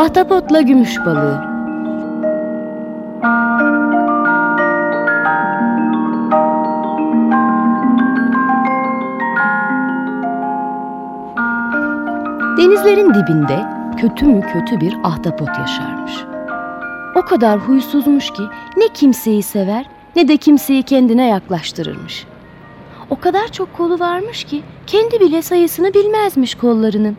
Ahtapotla gümüş balığı. Denizlerin dibinde kötü mü kötü bir ahtapot yaşarmış. O kadar huysuzmuş ki ne kimseyi sever ne de kimseyi kendine yaklaştırırmış. O kadar çok kolu varmış ki kendi bile sayısını bilmezmiş kollarının.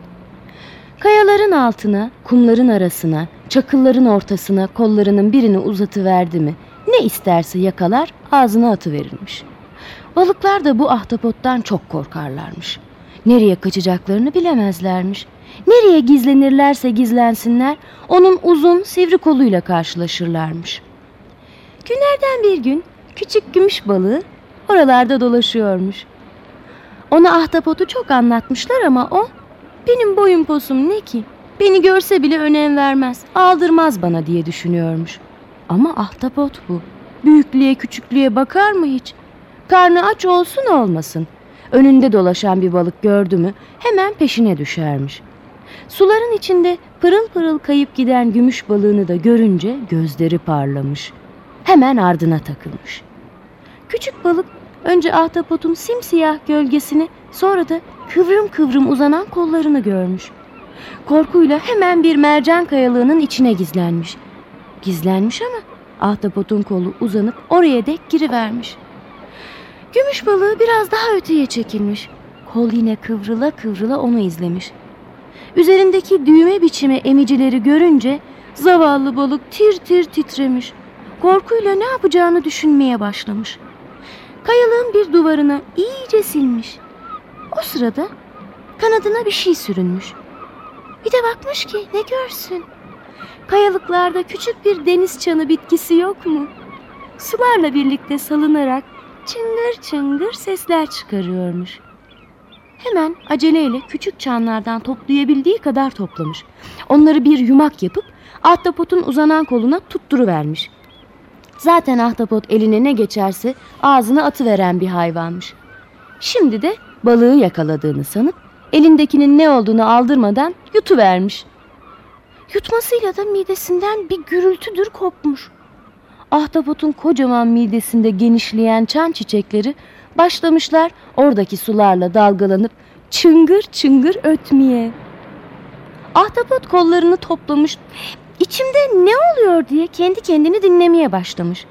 Kayaların altına, kumların arasına, çakılların ortasına kollarının birini uzatıverdi mi ne isterse yakalar ağzına atıverirmiş. Balıklar da bu ahtapottan çok korkarlarmış. Nereye kaçacaklarını bilemezlermiş. Nereye gizlenirlerse gizlensinler onun uzun sivri koluyla karşılaşırlarmış. Günlerden bir gün küçük gümüş balığı oralarda dolaşıyormuş. Ona ahtapotu çok anlatmışlar ama o benim boyum posum ne ki? Beni görse bile önem vermez, aldırmaz bana diye düşünüyormuş. Ama ahtapot bu. Büyüklüğe küçüklüğe bakar mı hiç? Karnı aç olsun olmasın. Önünde dolaşan bir balık gördü mü hemen peşine düşermiş. Suların içinde pırıl pırıl kayıp giden gümüş balığını da görünce gözleri parlamış. Hemen ardına takılmış. Küçük balık önce ahtapotun simsiyah gölgesini sonra da kıvrım kıvrım uzanan kollarını görmüş. Korkuyla hemen bir mercan kayalığının içine gizlenmiş. Gizlenmiş ama ahtapotun kolu uzanıp oraya dek girivermiş. Gümüş balığı biraz daha öteye çekilmiş. Kol yine kıvrıla kıvrıla onu izlemiş. Üzerindeki düğme biçimi emicileri görünce zavallı balık tir tir titremiş. Korkuyla ne yapacağını düşünmeye başlamış. Kayalığın bir duvarına iyice silmiş. O sırada kanadına bir şey sürünmüş. Bir de bakmış ki ne görsün. Kayalıklarda küçük bir deniz çanı bitkisi yok mu? Sularla birlikte salınarak çıngır çıngır sesler çıkarıyormuş. Hemen aceleyle küçük çanlardan toplayabildiği kadar toplamış. Onları bir yumak yapıp ahtapotun uzanan koluna tutturuvermiş. Zaten ahtapot eline ne geçerse ağzına atıveren bir hayvanmış. Şimdi de balığı yakaladığını sanıp elindekinin ne olduğunu aldırmadan yutuvermiş. Yutmasıyla da midesinden bir gürültüdür kopmuş. Ahtapotun kocaman midesinde genişleyen çan çiçekleri başlamışlar oradaki sularla dalgalanıp çıngır çıngır ötmeye. Ahtapot kollarını toplamış, içimde ne oluyor diye kendi kendini dinlemeye başlamış.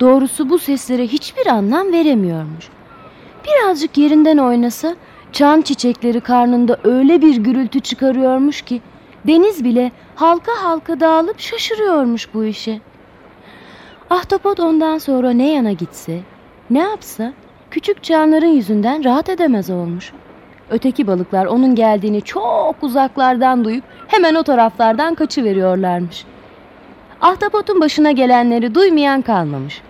Doğrusu bu seslere hiçbir anlam veremiyormuş. Birazcık yerinden oynasa çan çiçekleri karnında öyle bir gürültü çıkarıyormuş ki deniz bile halka halka dağılıp şaşırıyormuş bu işe. Ahtapot ondan sonra ne yana gitse, ne yapsa küçük canların yüzünden rahat edemez olmuş. Öteki balıklar onun geldiğini çok uzaklardan duyup hemen o taraflardan kaçıveriyorlarmış. Ahtapotun başına gelenleri duymayan kalmamış.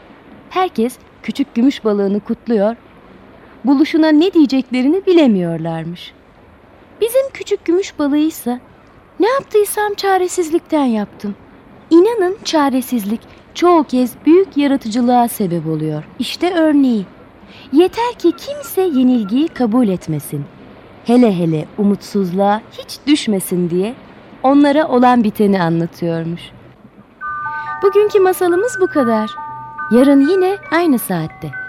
Herkes küçük gümüş balığını kutluyor, buluşuna ne diyeceklerini bilemiyorlarmış. Bizim küçük gümüş balığıysa ne yaptıysam çaresizlikten yaptım. İnanın çaresizlik çoğu kez büyük yaratıcılığa sebep oluyor. İşte örneği. Yeter ki kimse yenilgiyi kabul etmesin. Hele hele umutsuzluğa hiç düşmesin diye onlara olan biteni anlatıyormuş. Bugünkü masalımız bu kadar. Yarın yine aynı saatte.